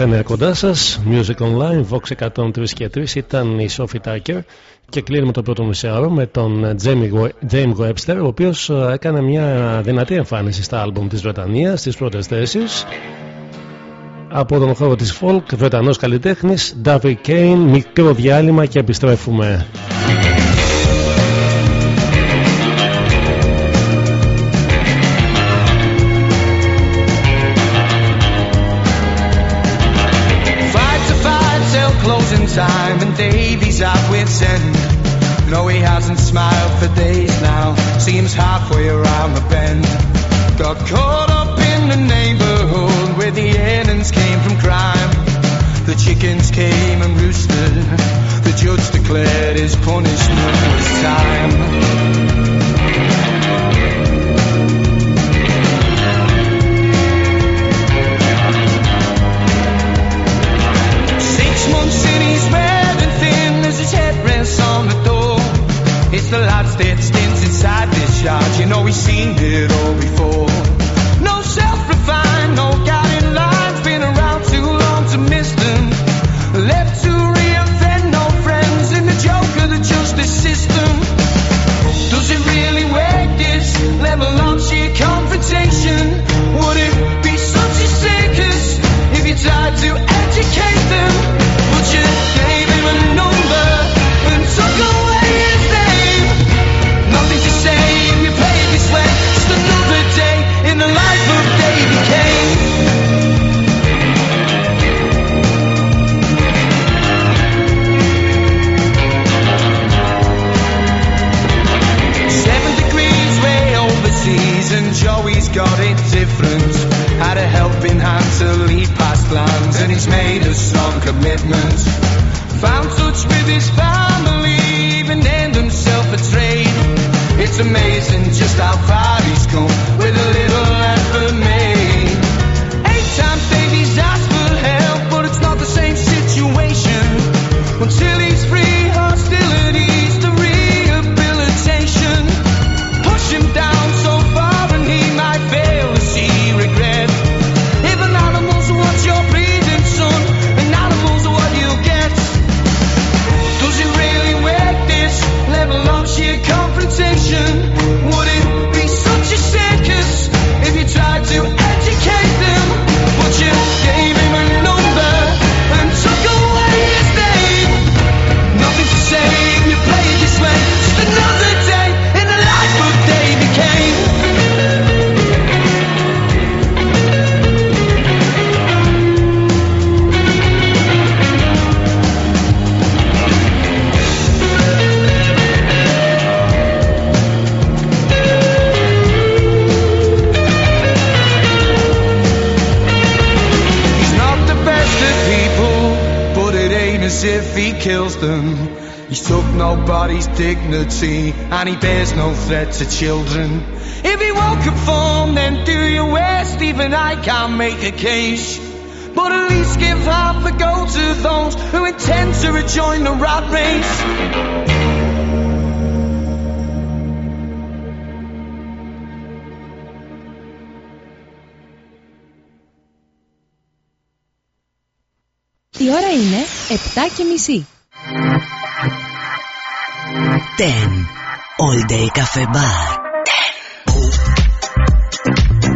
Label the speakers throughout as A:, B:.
A: 9 κοντά σας. Music Online, Vox 103 και 3 ήταν η Sophie Tucker και κλείνουμε το πρώτο μισάωρο με τον Jamie Webster, ο οποίος ε, έκανε μια δυνατή εμφάνιση στα άλμπουμ της Βρετανίας στι πρώτες θέσεις. Από τον χώρο της folk, Βρετανός καλλιτέχνης, David Kane, μικρό διάλειμμα και επιστρέφουμε.
B: Time and Davy's at wit's end. No, he hasn't smiled for days now. Seems halfway around the bend. Got caught up in the neighborhood where the innings came from crime. The chickens came and roosted. The judge declared his punishment was time. The lads that stints inside this yard. You know we've seen it all before. No self-refined, no guiding dignity, and he bears no threat to children. If he won't conform, then do your worst. Even I can't make a case. But at least give half a go to those who intend to rejoin the rat race.
C: Η ώρα είναι 7 και μισή.
D: 10. All Day Cafe Bar. 10.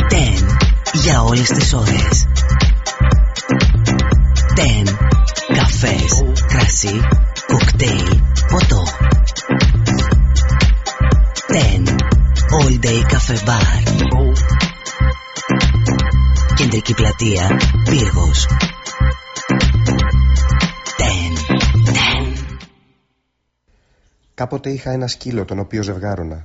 D: 10. Για όλες τις ώρες. 10. Καφές, κρασί, κοκτέιλ, ποτό. 10. All Day Cafe Bar. Κεντρική πλατεία, Πύργος.
E: Κάποτε είχα ένα σκύλο τον οποίο ζευγάρωνα.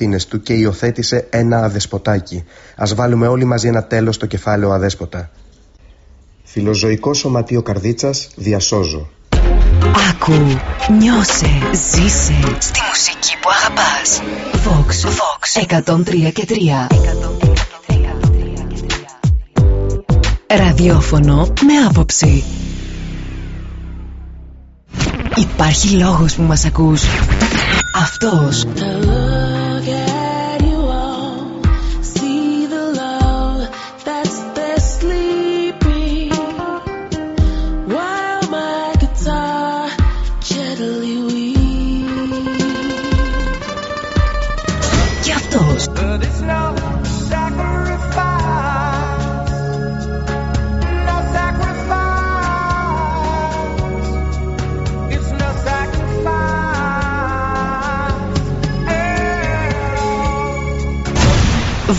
E: του και υιοθέτησε ένα αδεσποτάκι. Α βάλουμε όλοι μαζί ένα τέλος στο κεφάλαιο αδέσποτα. Φιλοζωικό Σωματείο Καρδίτσας, διασώζω.
D: Άκου, νιώσε, ζήσε στη μουσική που αγαπάς. Vox, Vox, 103 και 3. Ραδιόφωνο με άποψη. Υπάρχει λόγος που μας ακούς. Αυτός.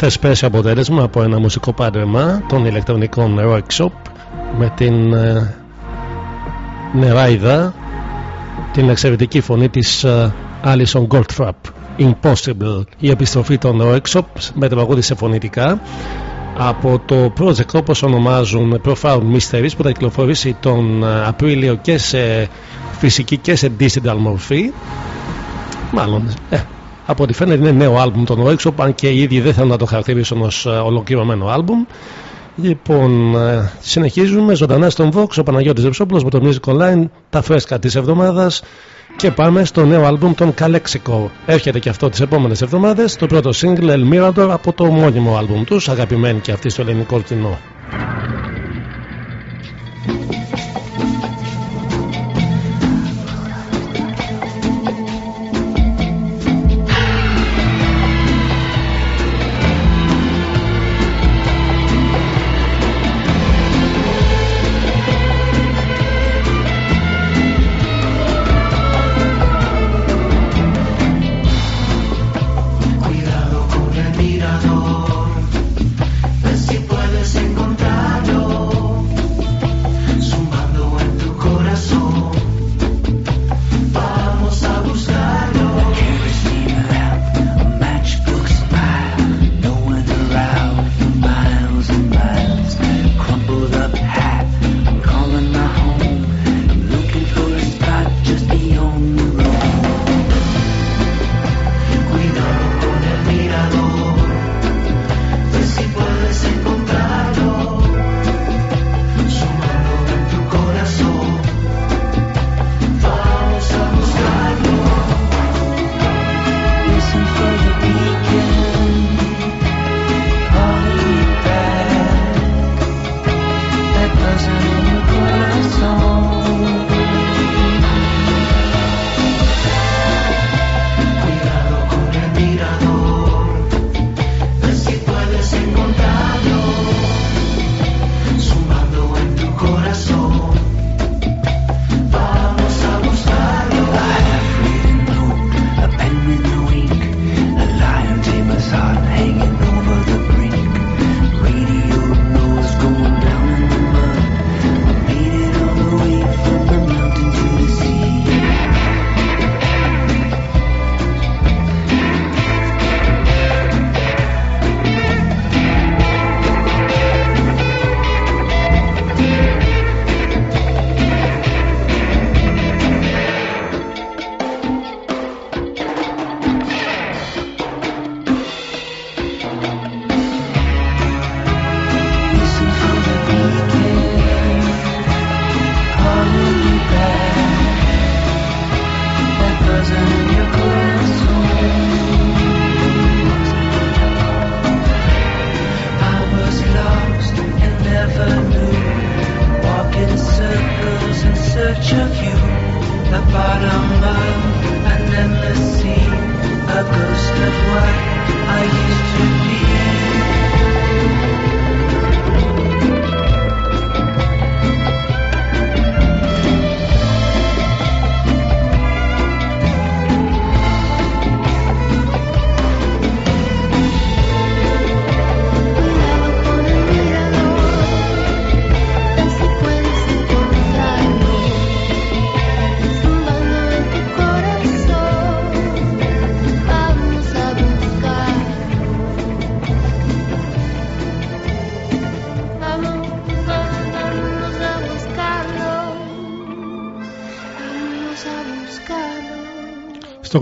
F: θεσπέσιο αποτέλεσμα από ένα μουσικό πάντρεμα των ηλεκτρονικών workshop με την ε, νεράιδα την εξαιρετική φωνή της ε, Alison Goldfrapp Impossible. Η επιστροφή των workshop με τραγούδι σε φωνητικά από το project όπως ονομάζουν Profound Mysteries που θα κυκλοφορήσει τον ε, Απρίλιο και σε φυσική και σε digital μορφή. Μάλλον ε, από ό,τι φαίνεται είναι νέο άλμπουμ των Workshop αν και οι ίδιοι δεν θέλουν να το χαρακτηρίσουν ως ε, ολοκληρωμένο άλμπουμ. Λοιπόν, ε, συνεχίζουμε ζωντανά στον Vox ο Παναγιώτης Ρεψόπουλος με το Music Online τα φρέσκα της εβδομάδας. Και πάμε στο νέο άλμπουμ των Καλέξικο. Έρχεται και αυτό τις επόμενες εβδομάδες. Το πρώτο single El Mirador από το μόνιμο άλμπουμ τους αγαπημένοι και αυτοί στο ελληνικό κοινό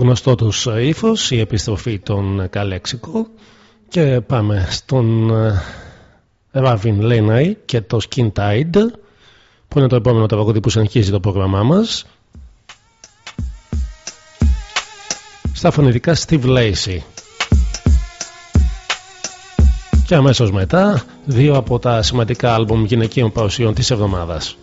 F: γνωστό τους ύφος, η επιστροφή των Καλέξικο και πάμε στον Ράβιν Λέναϊ και το Skin Tide
D: που είναι το επόμενο τραγούδι που συνεχίζει το πρόγραμμά μας. Στα φωνητικά Steve Lacey. Και αμέσως μετά δύο από τα σημαντικά άλμπουμ γυναικείων παρουσιών της εβδομάδας.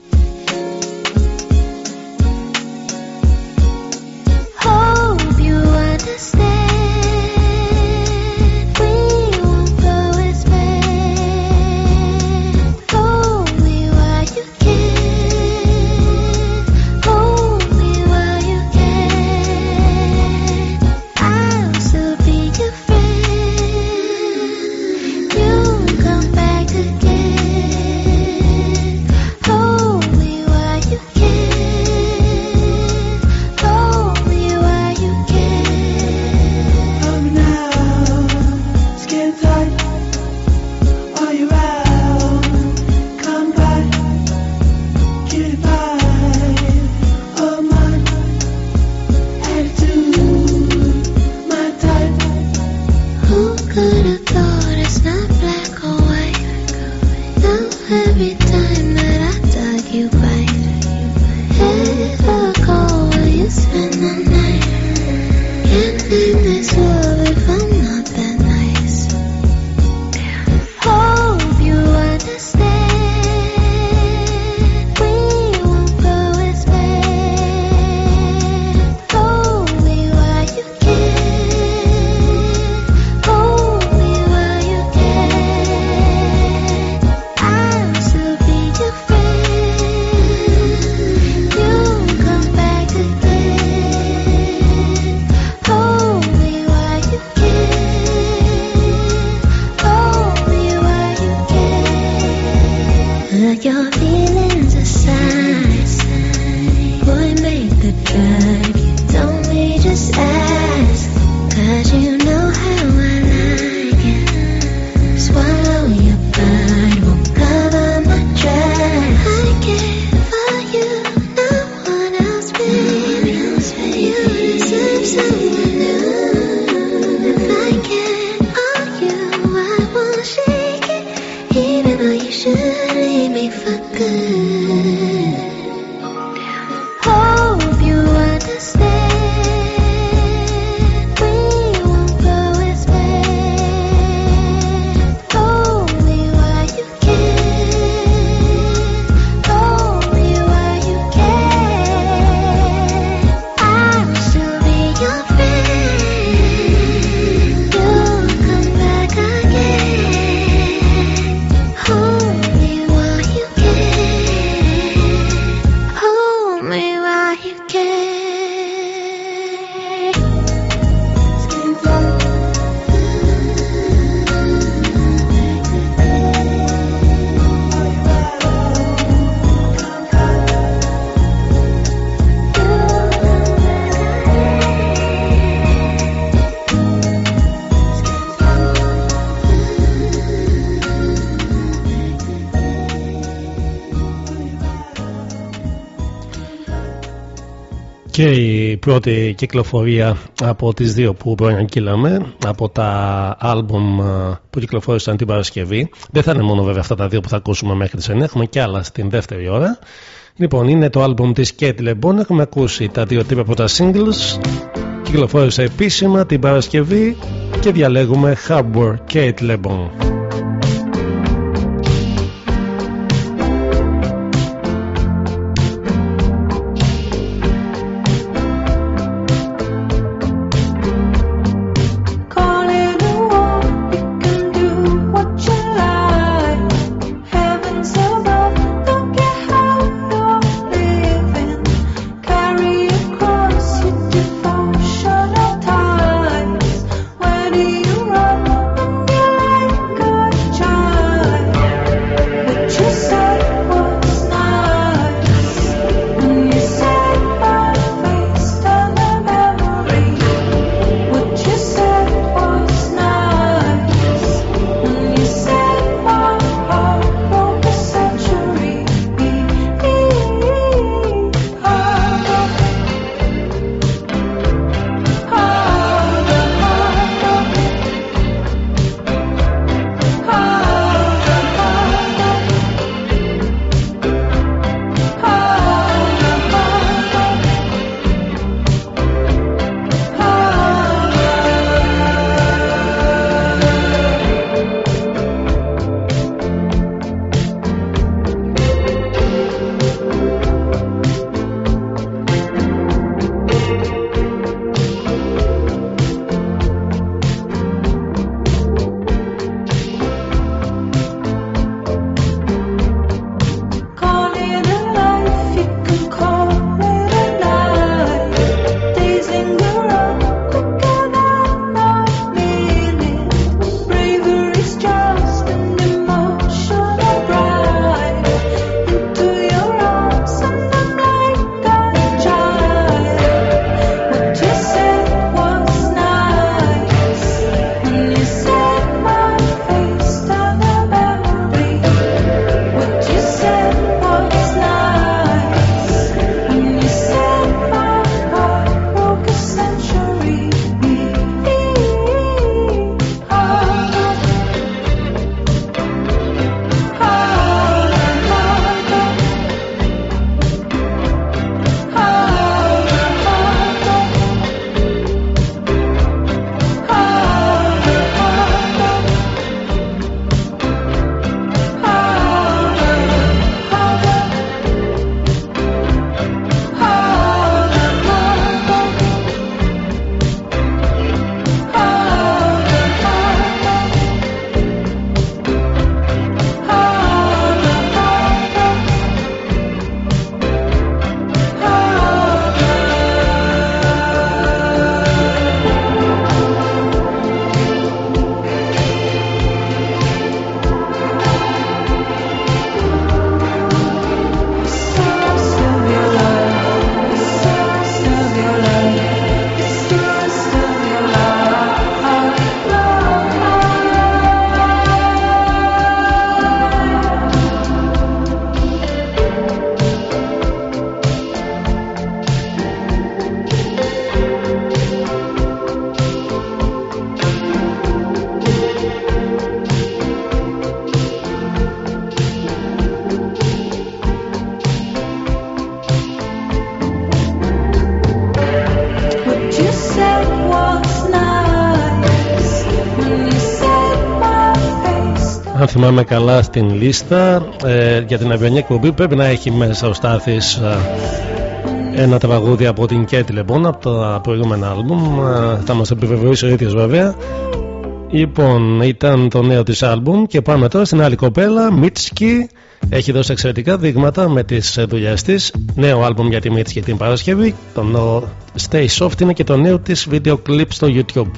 D: Και η πρώτη κυκλοφορία από τις δύο που προαναγγείλαμε από τα άλμπουμ ε, που κυκλοφόρησαν την Παρασκευή. Δεν θα είναι μόνο βέβαια αυτά τα δύο που θα ακούσουμε μέχρι τις 9 έχουμε και άλλα στην δεύτερη ώρα. Λοιπόν είναι το άλμπουμ της Kate LeBon έχουμε ακούσει τα δύο τύπα από τα singles. Κυκλοφόρησε επίσημα την Παρασκευή και διαλέγουμε Harbor Kate LeBon
G: θυμάμαι καλά στην λίστα ε, για την αυριανή εκπομπή πρέπει να έχει μέσα ο Στάθης ε, ένα τραγούδι από την Κέτη λοιπόν από τα προηγούμενα άλμπουμ ε, θα μας επιβεβαιώσει ο ίδιος βέβαια. Λοιπόν ήταν το νέο της άλμπουμ και πάμε τώρα στην άλλη κοπέλα Μίτσκι. Έχει δώσει εξαιρετικά δείγματα με τις δουλειές της. Νέο άλμπουμ για τη Μίτσκι την Παρασκευή. Το Stay Soft είναι και το νέο της βίντεο κλιπ στο YouTube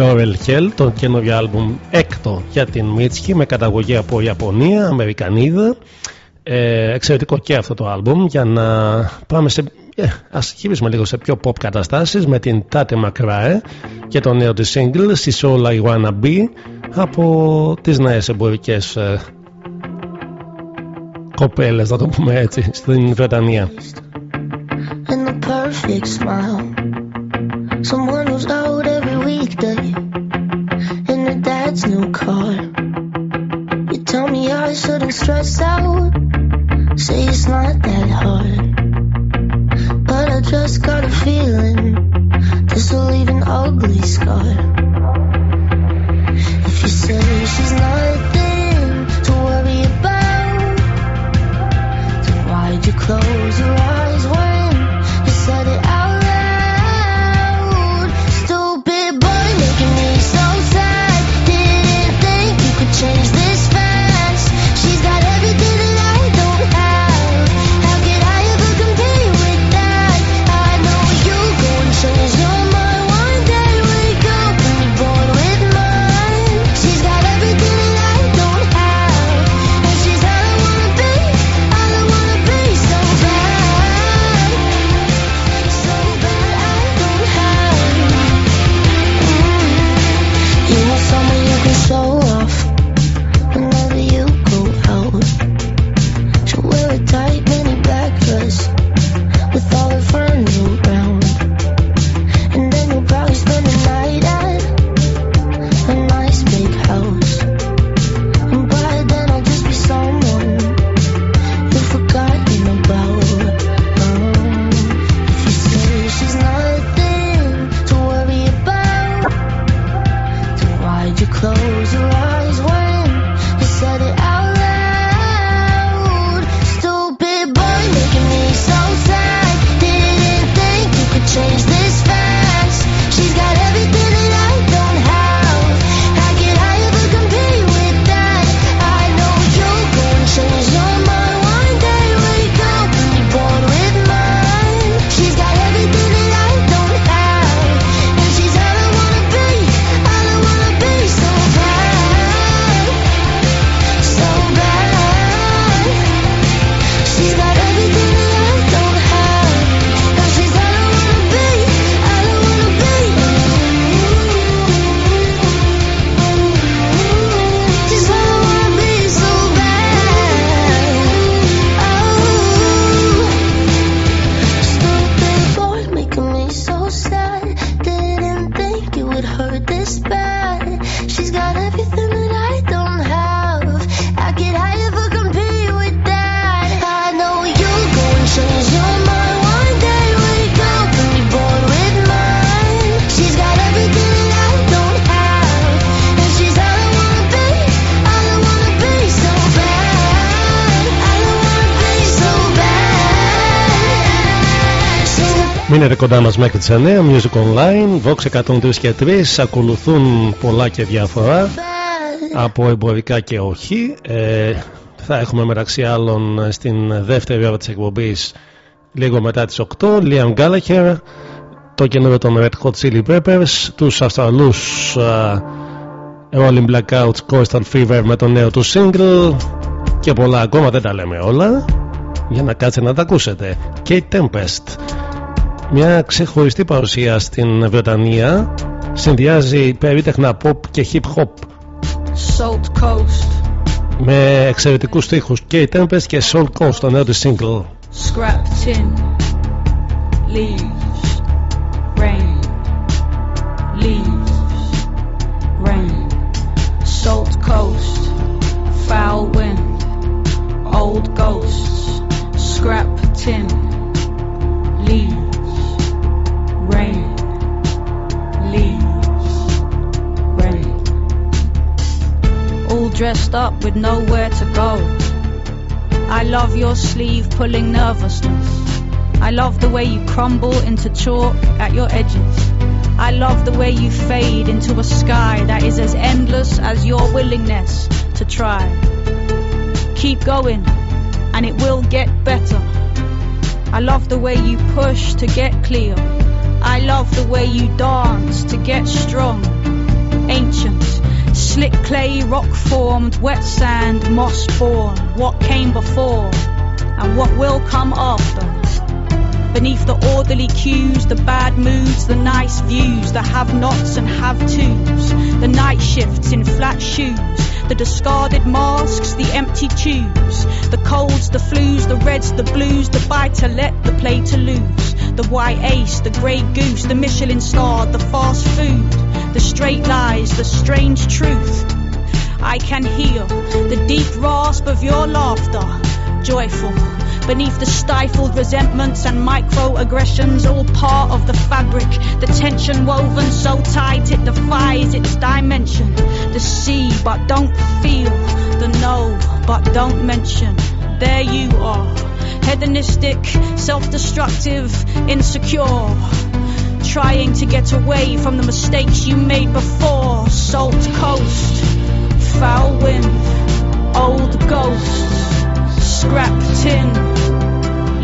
G: Laurel Hell, το καινούριο άλμπουμ έκτο για την Μίτσκι με καταγωγή από Ιαπωνία, Αμερικανίδα. Ε, εξαιρετικό και αυτό το άλμπουμ για να πάμε σε ε, ας χειμίσουμε λίγο σε πιο pop καταστάσεις με την Tate McRae και το νέο της single «She's All I Wanna Be» από τις νέες εμπορικές ε, κοπέλες, να το πούμε έτσι, στην Βρετανία. And the perfect smile Someone who's out every weekday in their dad's new car. You tell me I shouldn't stress out, say it's not that hard. But I just got a feeling this will leave an ugly scar.
A: Μείνετε κοντά μας μέχρι τις 9 Music Online, Vox 103 και 3 Ακολουθούν πολλά και διάφορα Από εμπορικά και όχι. Ε, Θα έχουμε μεταξύ άλλων Στην δεύτερη ώρα της εκπομπής Λίγο μετά τις 8 Liam Gallagher Το καινούριο των Red Hot Chili Peppers Τους Αυστραλούς uh, Rolling Blackouts Coastal Fever Με το νέο τους single Και πολλά ακόμα δεν τα λέμε όλα για να κάτσετε να τα ακούσετε. Kate Tempest μια ξεχωριστή παρουσία στην Βρετανία συνδυάζει περίτεχνα pop και hip hop
H: Salt Coast
A: με εξαιρετικούς στίχους και Tempest και Salt Coast το νέο της single
H: Scrap tin Leaves Rain Leaves Rain Salt Coast Foul wind Old ghosts Scrap tin leaves, rain. All dressed up with nowhere to go. I love your sleeve pulling nervousness. I love the way you crumble into chalk at your edges. I love the way you fade into a sky that is as endless as your willingness to try. Keep going, and it will get better. I love the way you push to get clear. I love the way you dance to get strong. Ancient, slick clay, rock formed, wet sand, moss born. What came before and what will come after. Beneath the orderly cues, the bad moods, the nice views, the have nots and have tos, the night shifts in flat shoes, the discarded masks, the empty tubes, the colds, the flus, the reds, the blues, the buy to let, the play to lose the white ace, the grey goose, the Michelin star, the fast food, the straight lies, the strange truth. I can hear the deep rasp of your laughter, joyful, beneath the stifled resentments and microaggressions, all part of the fabric, the tension woven so tight it defies its dimension. The see but don't feel, the know but don't mention. There you are hedonistic, self destructive, insecure. Trying to get away from the mistakes you made before. Salt coast, foul wind, old ghosts, scrap tin,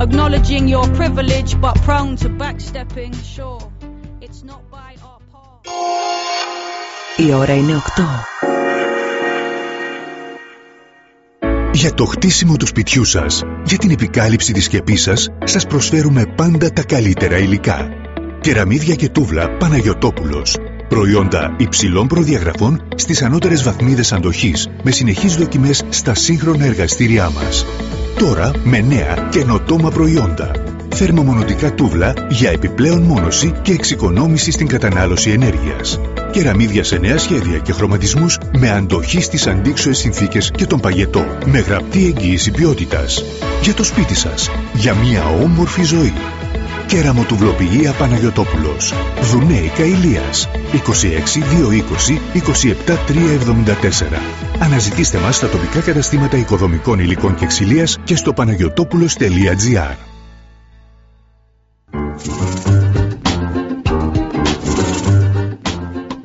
H: Acknowledging your privilege, but prone to backstepping, sure. It's not by our part.
C: Η ώρα είναι 8.
I: Για το χτίσιμο του σπιτιού σας, για την επικάλυψη της σκεπής σας, σας προσφέρουμε πάντα τα καλύτερα υλικά. Κεραμίδια και τούβλα Παναγιωτόπουλος. Προϊόντα υψηλών προδιαγραφών στις ανώτερες βαθμίδες αντοχής, με συνεχείς δοκιμές στα σύγχρονα εργαστήριά μας. Τώρα με νέα καινοτόμα προϊόντα. Θερμομονωτικά τούβλα για επιπλέον μόνωση και εξοικονόμηση στην κατανάλωση ενέργειας. Κεραμίδια σε νέα σχέδια και χρωματισμούς με αντοχή στις αντίξωες συνθήκες και τον παγετό. Με γραπτή εγγύηση ποιότητας. Για το σπίτι σας. Για μια όμορφη ζωή. Κεραμοτουβλοποιία Παναγιωτόπουλος. Δουνέικα Ηλίας. 26 220 27 374. Αναζητήστε μας στα τοπικά καταστήματα οικοδομικών υλικών και ξυλίας και στο παναγιωτόπουλος.gr.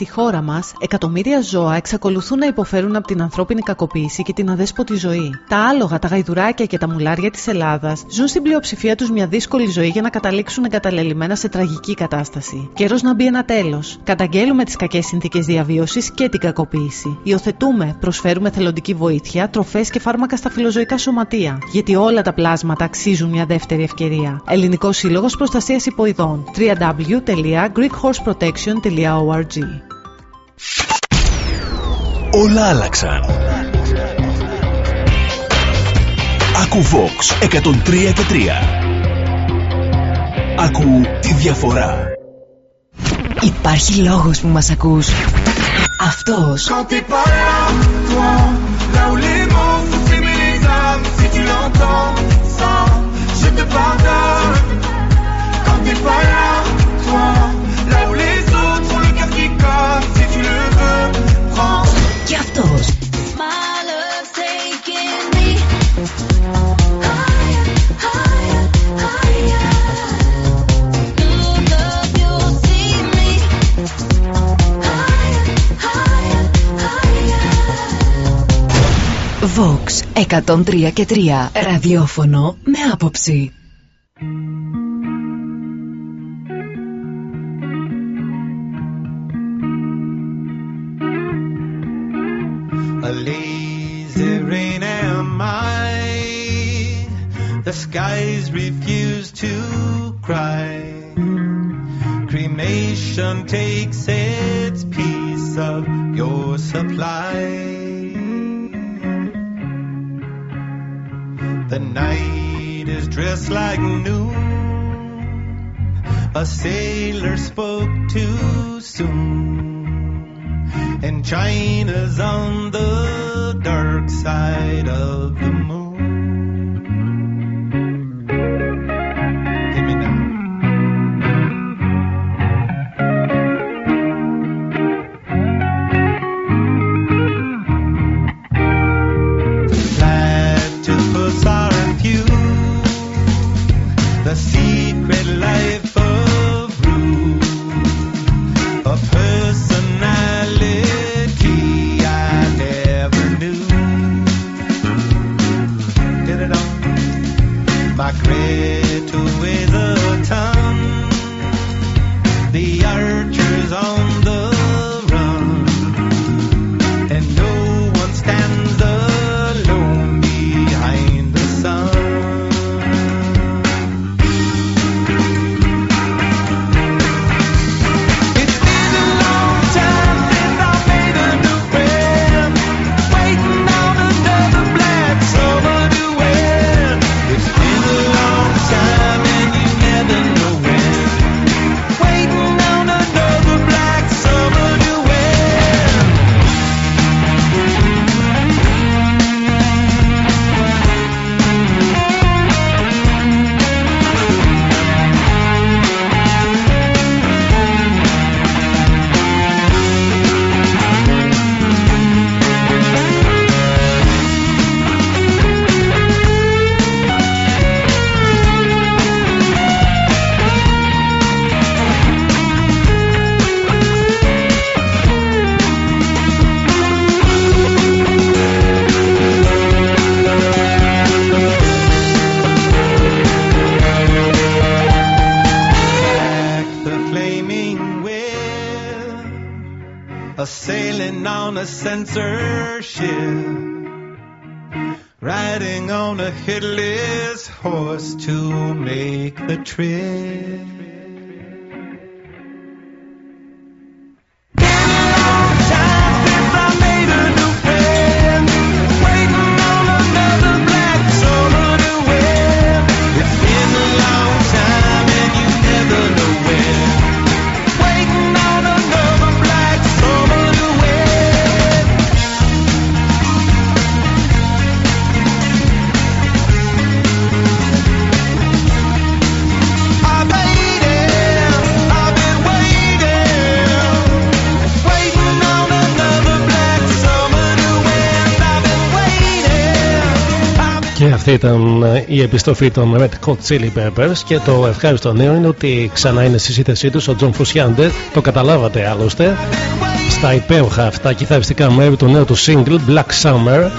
J: Στη χώρα μας, εκατομμύρια ζώα εξακολουθούν να υποφέρουν από την ανθρώπινη κακοποίηση και την αδέσποτη ζωή. Τα άλογα, τα γαϊδουράκια και τα μουλάρια της Ελλάδας ζουν στην πλειοψηφία τους μια δύσκολη ζωή για να καταλήξουν εγκαταλελειμμένα σε τραγική κατάσταση. Καιρός να μπει ένα τέλος. Καταγγέλουμε τις κακές συνθήκες διαβίωσης και την κακοποίηση. Υιοθετούμε, προσφέρουμε θελοντική βοήθεια, τροφές και φάρμακα στα φιλοζωικά σωματεία. Γιατί όλα τα πλάσματα αξίζουν μια δεύτερη ευκαιρία. Ελληνικός Σύλλογος Προστασίας Υποειδών. www.greekhorseprotection.org
K: Όλα άλλαξαν. Ακού Vox 103 και 3. Ακού τη διαφορά.
C: Υπάρχει λόγος που μας ακούς. Αυτός.
L: Quand t'es pas là, toi, là où les mots font s'aimer les âmes, si tu l'entends, ça, je te pardonne. Quand t'es pas là,
C: Vox 103 και 3. Ραδιόφωνο με άποψη.
L: A lazy rain am I. The skies refuse to cry. Cremation takes its piece of your supply. Night is dressed like noon. A sailor spoke too soon. And China's on the dark side of the moon.
A: Αυτή ήταν ε, η επιστροφή των Red Hot Chili Peppers και το ευχάριστο νέο είναι ότι ξανά είναι στη σύνθεσή τους ο Τζον Φρουσιάντε, το καταλάβατε άλλωστε.
L: waiting.
M: στα υπέροχα αυτά κιθαριστικά μέρη του νέου του single Black Summer.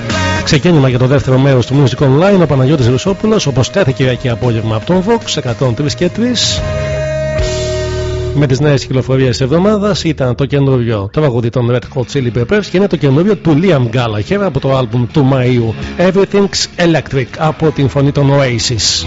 M: Ξεκίνημα για το δεύτερο μέρος του Music Online ο Παναγιώτης Ρουσόπουλος όπως κάθε Κυριακή απόγευμα από τον Vox 103 και 3 με τις νέες κυκλοφορίες εβδομάδας ήταν το καινούριο τραγούδι των Red Hot Chili Peppers και είναι το καινούριο του Liam Gallagher από το άλμπουμ του Μαΐου Everything's Electric από την φωνή των Oasis.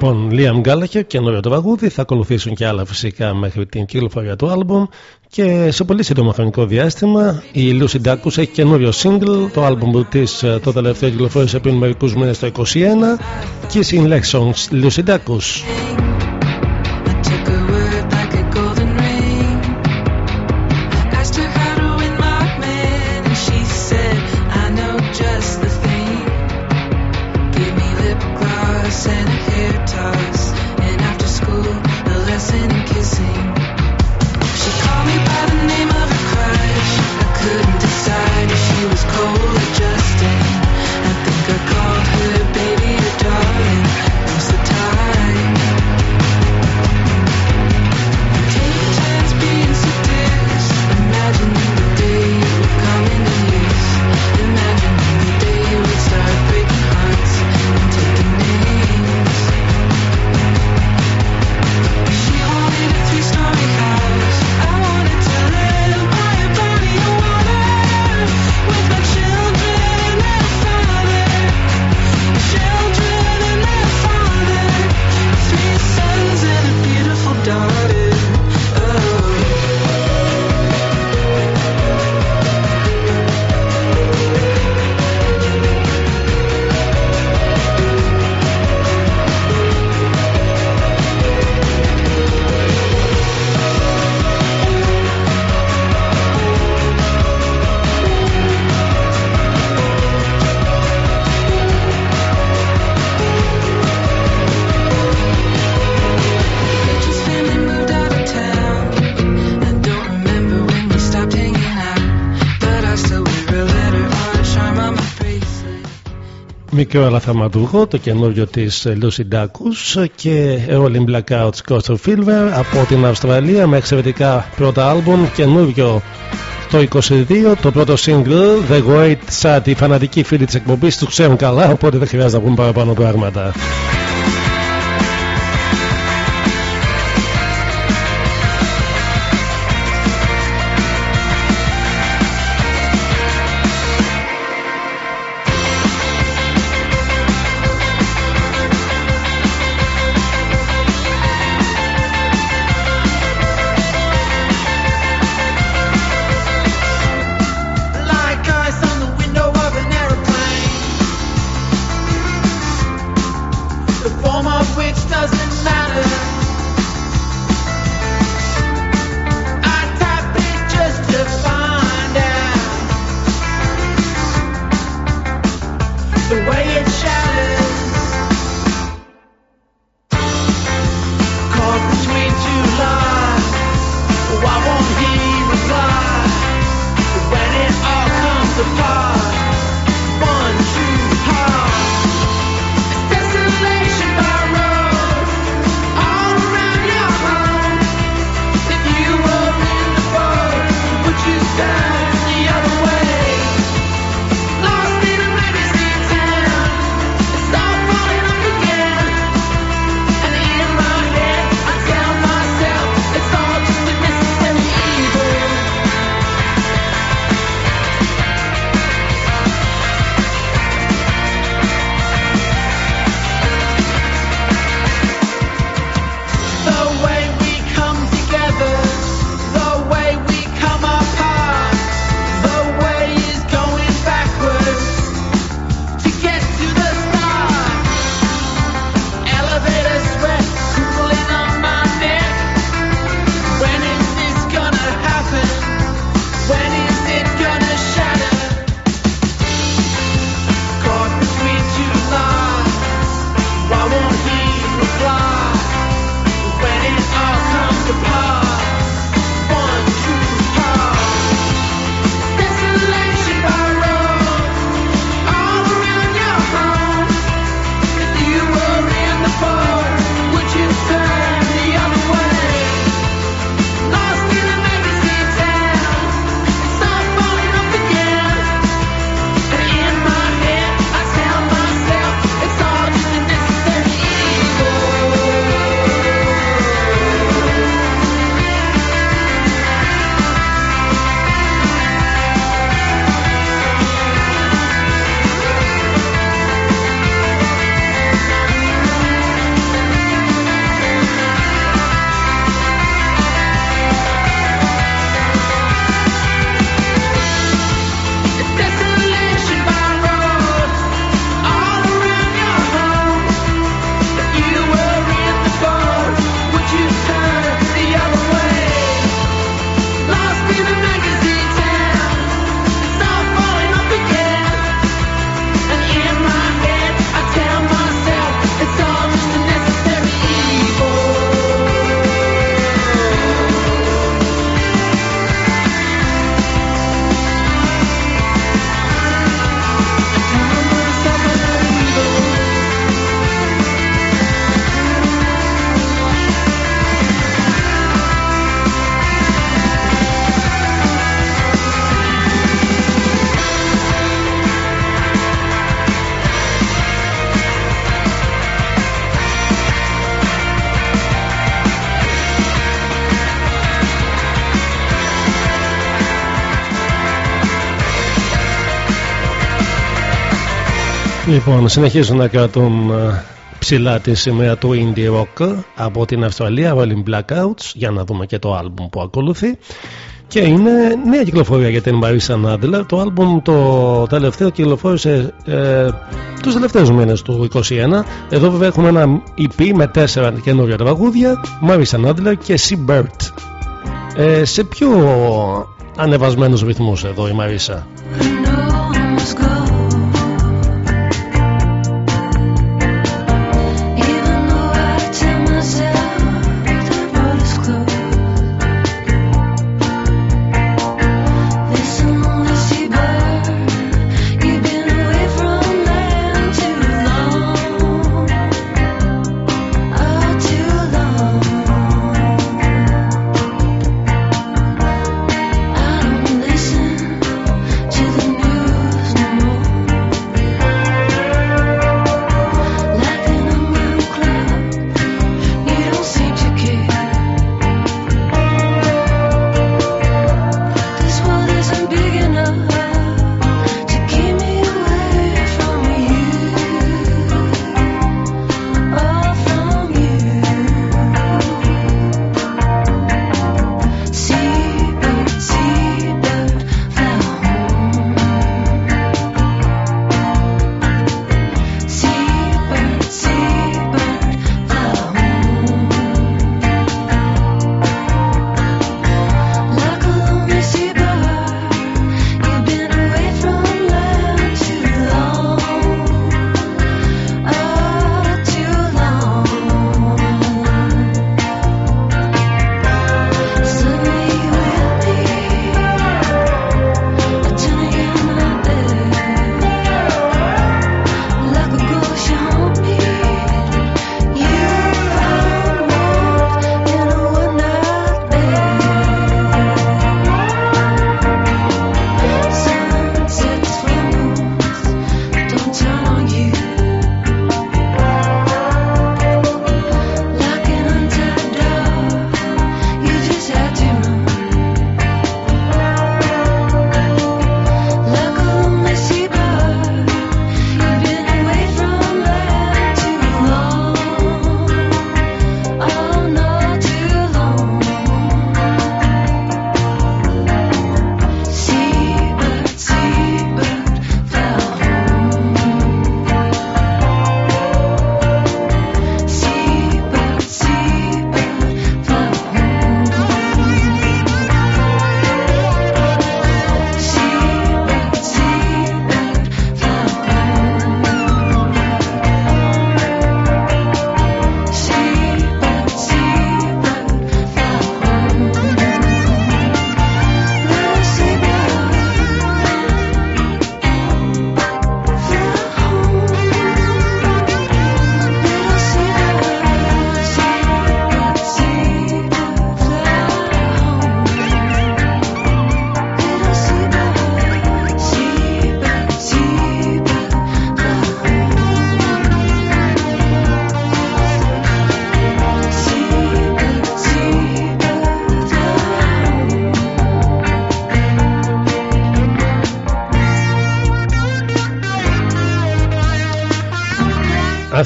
M: Λοιπόν, Liam Gallagher, καινούριο το τραγούδι. Θα ακολουθήσουν και άλλα φυσικά μέχρι την κυκλοφορία του άλμπουμ. Και σε πολύ σύντομο χρονικό διάστημα η Lucy Dacus έχει καινούριο single. Το άλμπουμ της το τελευταίο κυκλοφόρησε πριν μερικούς μήνες το 2021. Kissing Lexons, Lucy Dacus.
B: Μικρό Αλαθαματουργό, το καινούριο της Lucy Dacus και Rolling Blackouts Coaster Filver από την Αυστραλία με εξαιρετικά πρώτα άλμπουμ καινούριο το 22, το πρώτο single The Great Sat. Οι φανατικοί φίλοι της εκπομπής τους ξέρουν καλά, οπότε δεν χρειάζεται να βγουν παραπάνω πράγματα. Λοιπόν, συνεχίζουν να κρατούν ε, ψηλά τη σημαία του indie rock από την Αυστραλία, Rolling Blackouts, για να δούμε και το άλμπουμ που ακολουθεί. Και είναι νέα κυκλοφορία για την Marissa Nadler. Το άλμπουμ το τελευταίο κυκλοφόρησε ε, τους τελευταίους μήνες του 2021. Εδώ βέβαια έχουμε ένα EP με τέσσερα καινούργια τραγούδια, Marissa Nadler και Seabird. Ε, σε πιο ανεβασμένους ρυθμούς εδώ η Marisa.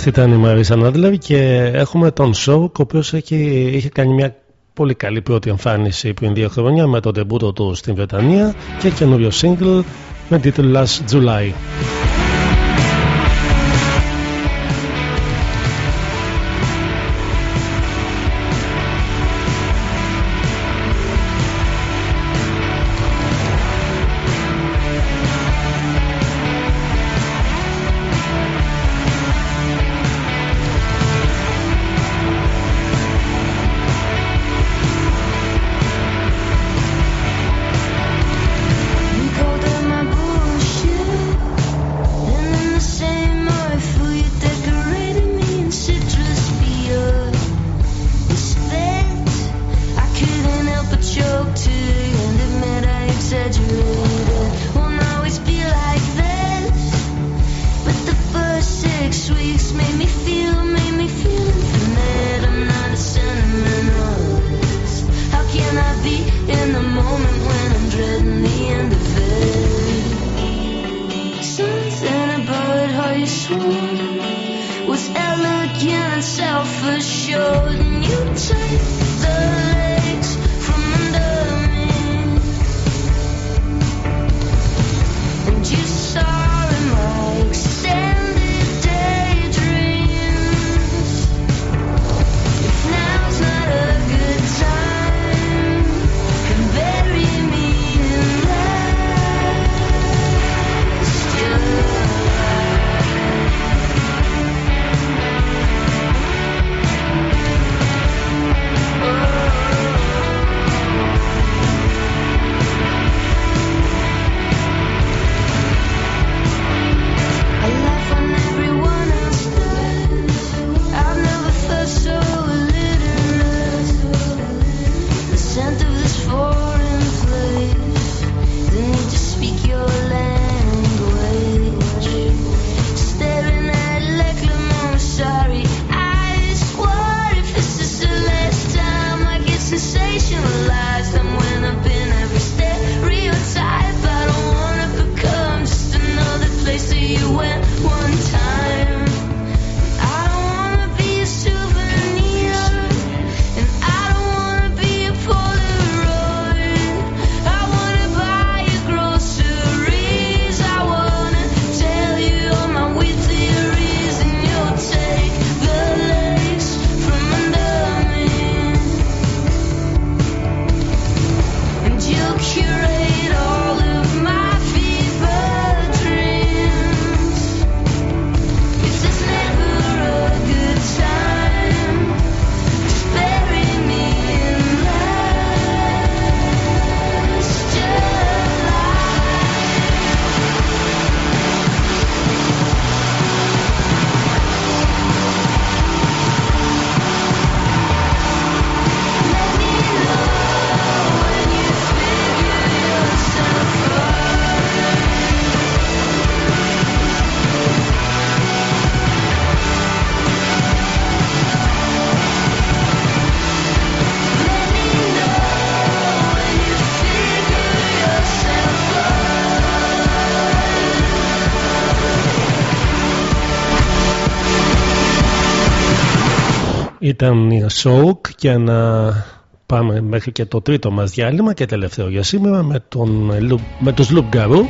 G: Αυτή ήταν η Μαρίσα και έχουμε τον Σόουκ, ο οποίος έχει, είχε κάνει μια πολύ καλή πρώτη εμφάνιση πριν δύο χρόνια με τον τεμπούτο του στην Βρετανία και καινούριο single με τίτλο Last July. ήταν η Σόουκ και να πάμε μέχρι και το τρίτο μας διάλειμμα και τελευταίο για σήμερα με, τον, με τους Loop Garou.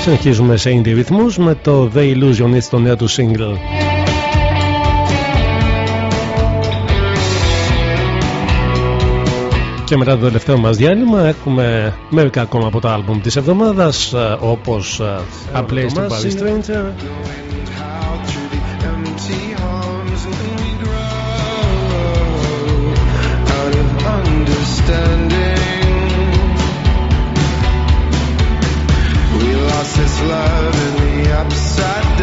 G: Συνεχίζουμε σε indie ρυθμούς με το The Illusionist το νέο του single. Και μετά το τελευταίο μας διάλειμμα έχουμε μερικά ακόμα από το άλμπουμ της εβδομάδας ε, όπως A Place to Paris Stranger
B: standing. We lost this love in the upside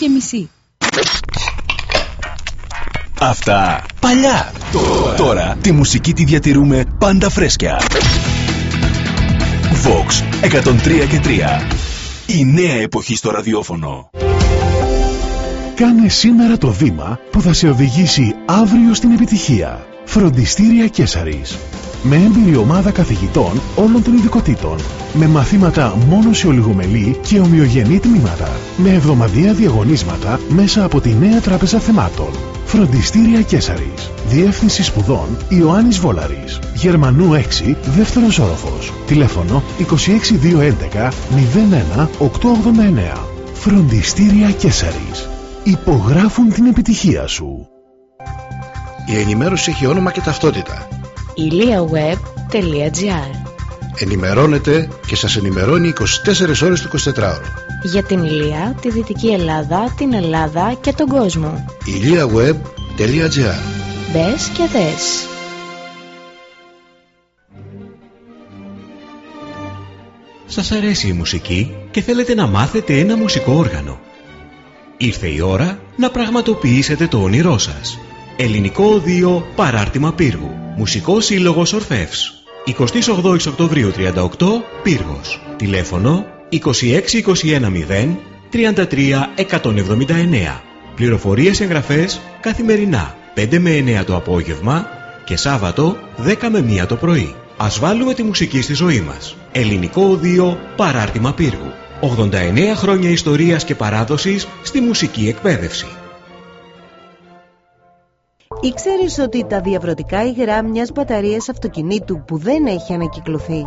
N: και μισή.
O: Αυτά παλιά. Τώρα, τώρα τη μουσική τη διατηρούμε πάντα φρέσκια. Vox 103 και 3. Η νέα εποχή στο ραδιόφωνο.
K: Κάνε σήμερα το βήμα που θα σε οδηγήσει αύριο στην επιτυχία. Φροντιστήρια Κέσαρης. Με έμπειρη ομάδα καθηγητών όλων των ειδικοτήτων. Με μαθήματα μόνο σε ολιγομελή και ομοιογενή τμήματα. Με εβδομαδιαία διαγωνίσματα μέσα από τη νέα τράπεζα θεμάτων. Φροντιστήρια Κέσαρης. Διεύθυνση σπουδών Ιωάννης Βόλαρης. Γερμανού 6, δεύτερος όροφος. Τηλέφωνο 26211 01 889. Φροντιστήρια Κέσαρης. Υπογράφουν την επιτυχία σου.
P: Η ενημέρωση έχει όνομα και ταυτότητα.
Q: iliaweb.gr
P: Ενημερώνετε και σας ενημερώνει 24 ώρες το 24ωρο.
Q: Για την Ηλία, τη Δυτική Ελλάδα, την Ελλάδα και τον κόσμο.
P: iliaweb.gr
Q: Μπες και δες.
R: Σας αρέσει η μουσική και θέλετε να μάθετε ένα μουσικό όργανο; Ήρθε η ώρα να πραγματοποιήσετε το όνειρό σας. Ελληνικό Οδείο Παράρτημα Πύργου. Μουσικός Σύλλογος Ορφεύς. 28 Οκτωβρίου 38 Πύργος. Τηλέφωνο 26210 33 179. Πληροφορίες εγγραφές καθημερινά 5 με 9 το απόγευμα και Σάββατο 10 με 1 το πρωί. Ας βάλουμε τη μουσική στη ζωή μας. Ελληνικό Οδείο Παράρτημα Πύργου. 89 χρόνια ιστορίας και παράδοσης στη μουσική εκπαίδευση.
S: Ήξερες ότι τα διαβρωτικά υγρά μιας μπαταρίας αυτοκινήτου που δεν έχει ανακυκλωθεί;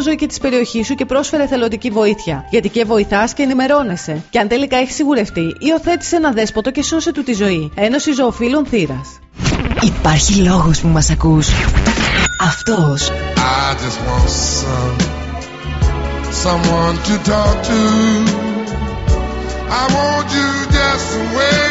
J: φιλοζωική και της περιοχής σου και πρόσφερε θελοντική βοήθεια. Γιατί και βοηθάς και ενημερώνεσαι. Και αν τελικά έχεις σιγουρευτεί, υιοθέτησε ένα δέσποτο και σώσε του τη ζωή. Ένωση Ζωοφίλων Θήρα.
C: Υπάρχει λόγος που μας ακούς. Αυτός.
B: I just want some, someone to talk to. I want you just the way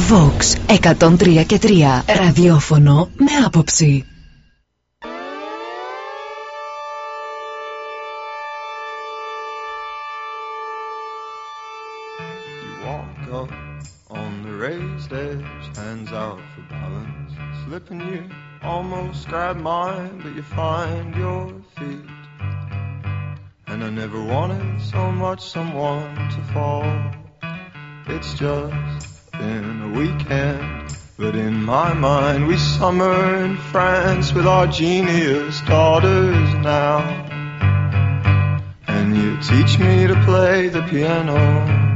C: Vox 103 και 3. Ραδιόφωνο με άποψη.
T: You walk up on the raised edge, hands out for balance. Slipping you almost grab mine, but you find your feet. And I never wanted so much someone to fall. It's just been a weekend, but in my mind we summer in France with our genius daughters now. And you teach me to play the piano.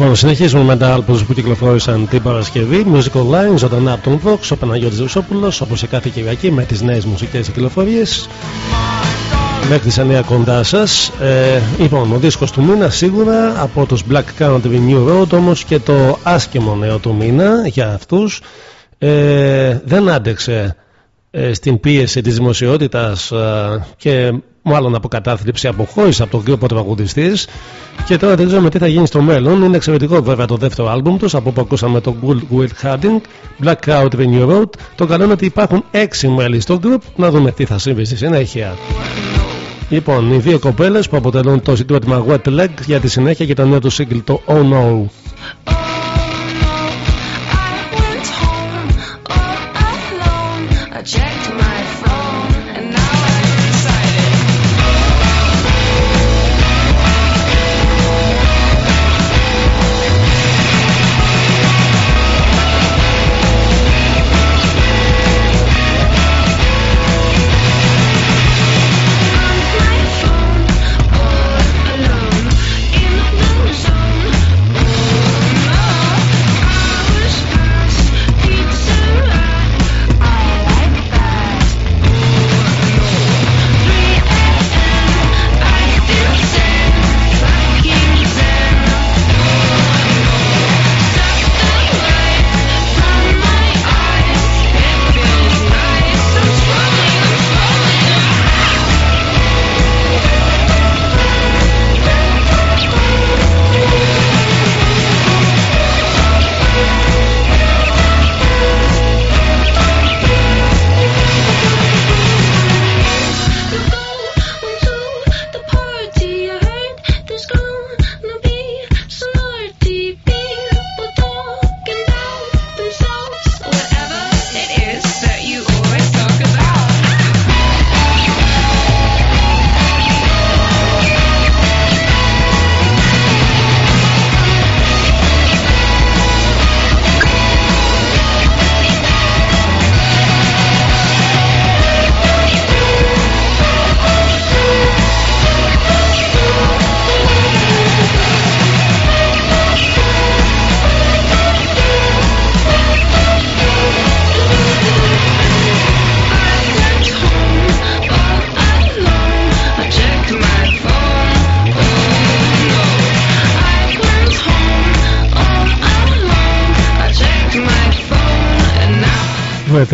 A: Λοιπόν, συνεχίζουμε με τα άλπους που κυκλοφόρησαν την Παρασκευή. Music Online, ζωντανά από τον Vox, ο Παναγιώτης Ρουσόπουλος, όπως σε κάθε Κυριακή με τις νέες μουσικές κυκλοφορίες. Μέχρι τις 9 κοντά σας. Ε, λοιπόν, ο δίσκος του μήνα σίγουρα από τους Black Country New Road, όμως και το άσχημο νέο του μήνα για αυτούς. Ε, δεν άντεξε ε, στην πίεση της δημοσιότητας ε, και μάλλον από κατάθλιψη αποχώρησε από τον κρύο τραγουδιστής και τώρα δεν ξέρουμε τι θα γίνει στο μέλλον. Είναι εξαιρετικό βέβαια το δεύτερο άλμπουμ τους από που ακούσαμε το Good Will Harding Black Out The New Road. Το καλό είναι ότι υπάρχουν έξι μέλη στο group. Να δούμε τι θα συμβεί στη συνέχεια. Λοιπόν, οι δύο κοπέλες που αποτελούν το συγκρότημα Wet Leg για τη συνέχεια και το νέο του single το Oh No.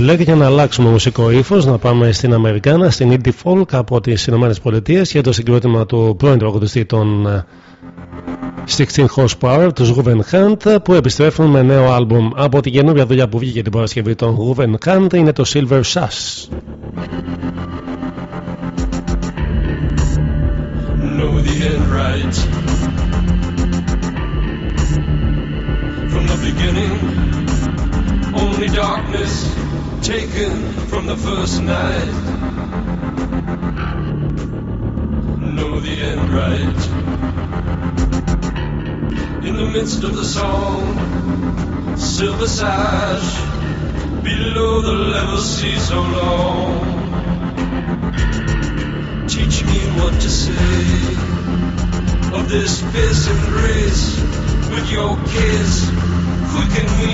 A: Red Leg για να αλλάξουμε μουσικό ύφος, να πάμε στην Αμερικάνα, στην Indie Folk από τις Ηνωμένες Πολιτείες για το συγκρότημα του πρώην τραγουδιστή των 16 Horsepower, τους Ruben Hunt, που επιστρέφουν με νέο άλμπουμ από την καινούργια δουλειά που βγήκε την Παρασκευή των Ruben Hunt, είναι το Silver Sash.
U: The first night. Know the end right in the midst of the song. Silver sash below the level sea so long. Teach me what to say of this fierce embrace with your kiss. Quicken me,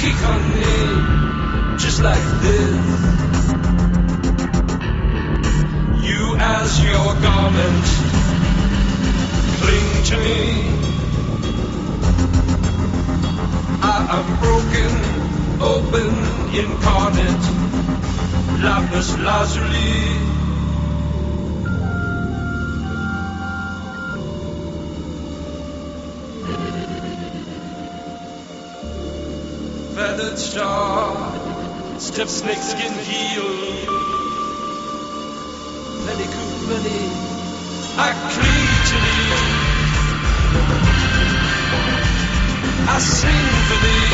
U: kick on me, just like this. As your garment, cling to me. I am broken, open, incarnate, lapis lazuli. feathered star, stiff snakeskin heel. Lenny Coopmany, I cling to thee. I sing for thee.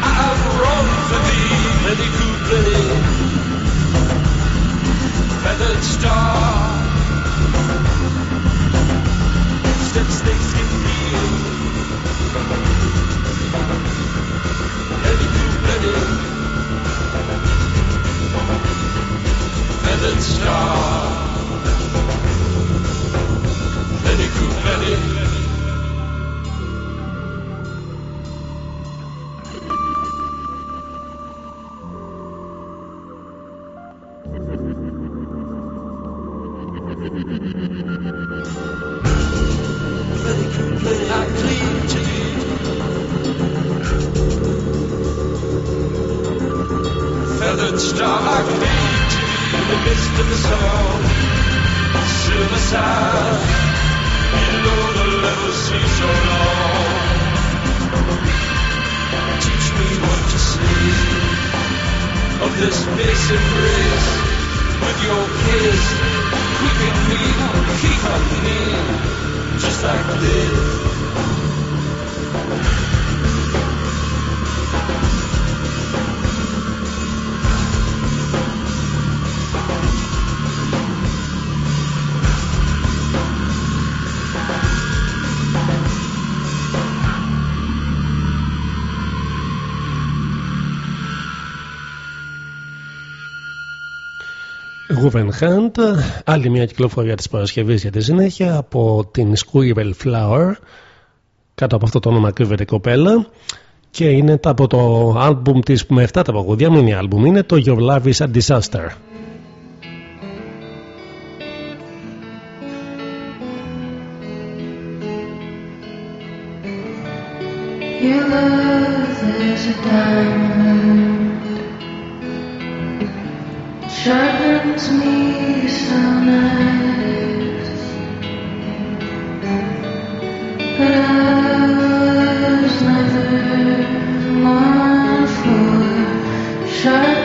U: I have run for thee, Lenny Coopmany. Feathered star, stiff snakeskin heel. Heavy Coopmany, feathered star. Lenny Coopmany. Lenny
A: Ruben Hunt, άλλη μια κυκλοφορία της Παρασκευής για τη συνέχεια από την Squirrel Flower. Κάτω από αυτό το όνομα κρύβεται η κοπέλα. Και είναι από το άλμπουμ της με 7 τα παγωδιά, μήνυ άλμπουμ είναι το Your Love is a Disaster.
G: Your love is a diamond, sharpens me so nice. But I was never one for sharpness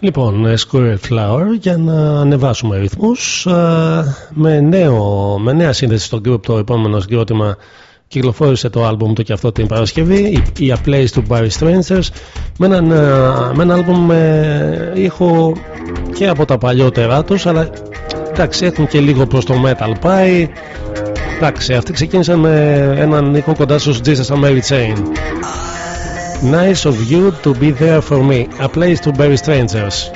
V: Λοιπόν, ε, Squirrel Flower για να ανεβάσουμε ρυθμούς ε, με, νέο, με νέα σύνδεση στο group το επόμενο συγκρότημα κυκλοφόρησε το άλμπουμ του και αυτό την Παρασκευή η A Place to Barry Strangers με, έναν, ε, με ένα άλμπουμ με ήχο και από τα παλιότερά τους αλλά εντάξει έχουν και λίγο προς το metal πάει. Εντάξει αυτοί ξεκίνησαν με έναν ήχο κοντά στους Jesus and Mary Chain Nice of you to be there for me. A place to bury strangers.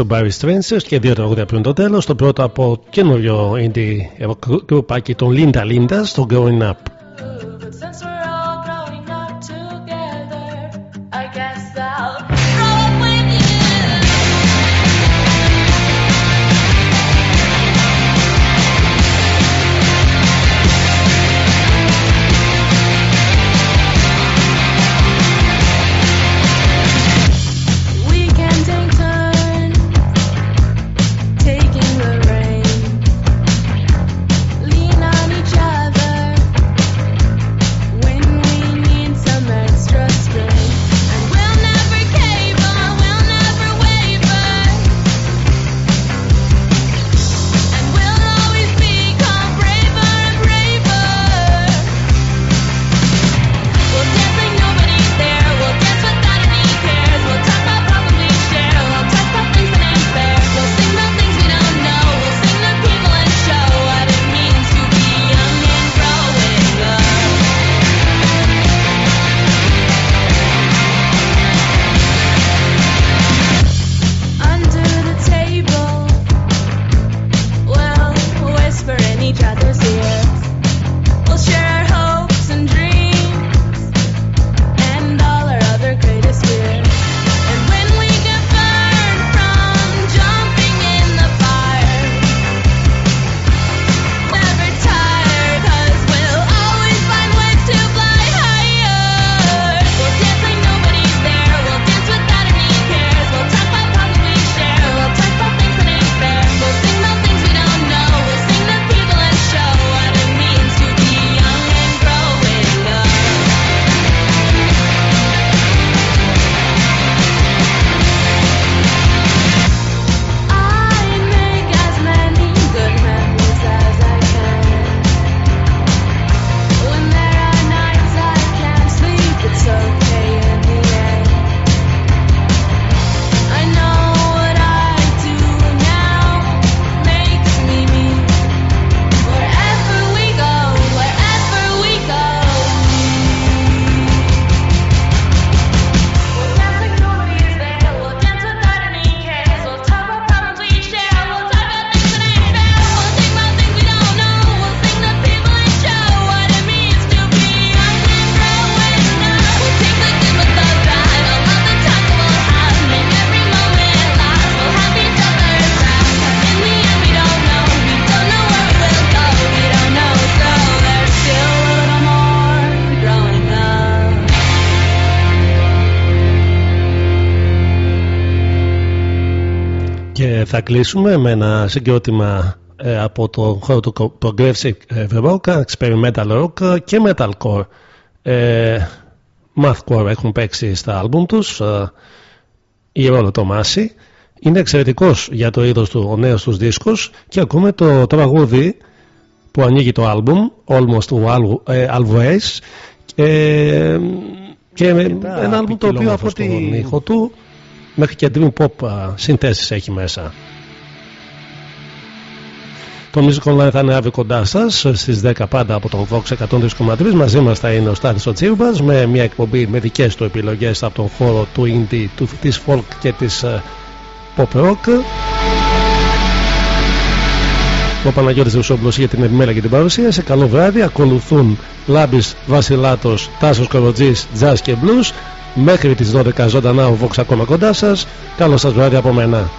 V: Place to Barry Strangers και δύο τραγούδια πριν το τέλος. Το πρώτο από καινούριο indie γκρουπάκι των Linda Linda στο Growing Up.
A: Κλείσουμε με ένα συγκρότημα ε, από το χώρο του Progressive ε, Rock, Experimental Rock και Metalcore. Ε, Mathcore έχουν παίξει στα άλμπουμ τους, ε, η ρόλο το Μάση. Είναι εξαιρετικός για το είδος του ο νέος τους δίσκος και ακούμε το τραγούδι που ανοίγει το άλμπουμ Almost Always ε, και ένα άλμπουμ το οποίο από την ήχο του μέχρι και dream pop συνθέσεις έχει μέσα. Το Music Online θα είναι αύριο κοντά σας στις 10 πάντα από τον Vox 103,3. Μαζί μας θα είναι ο Στάθης ο Τσίρμπα με μια εκπομπή με δικές του επιλογές από τον χώρο του indie, της folk και της pop rock. Ο Παναγιώτης Ρουσόμπλος για την επιμέλεια και την παρουσίαση. Καλό βράδυ. Ακολουθούν Λάμπης Βασιλάτος, Τάσος Κοροτζής, Jazz και Blues. Μέχρι τις 12 ζωντανά ο Vox ακόμα κοντά σας. Καλό σας βράδυ από μένα.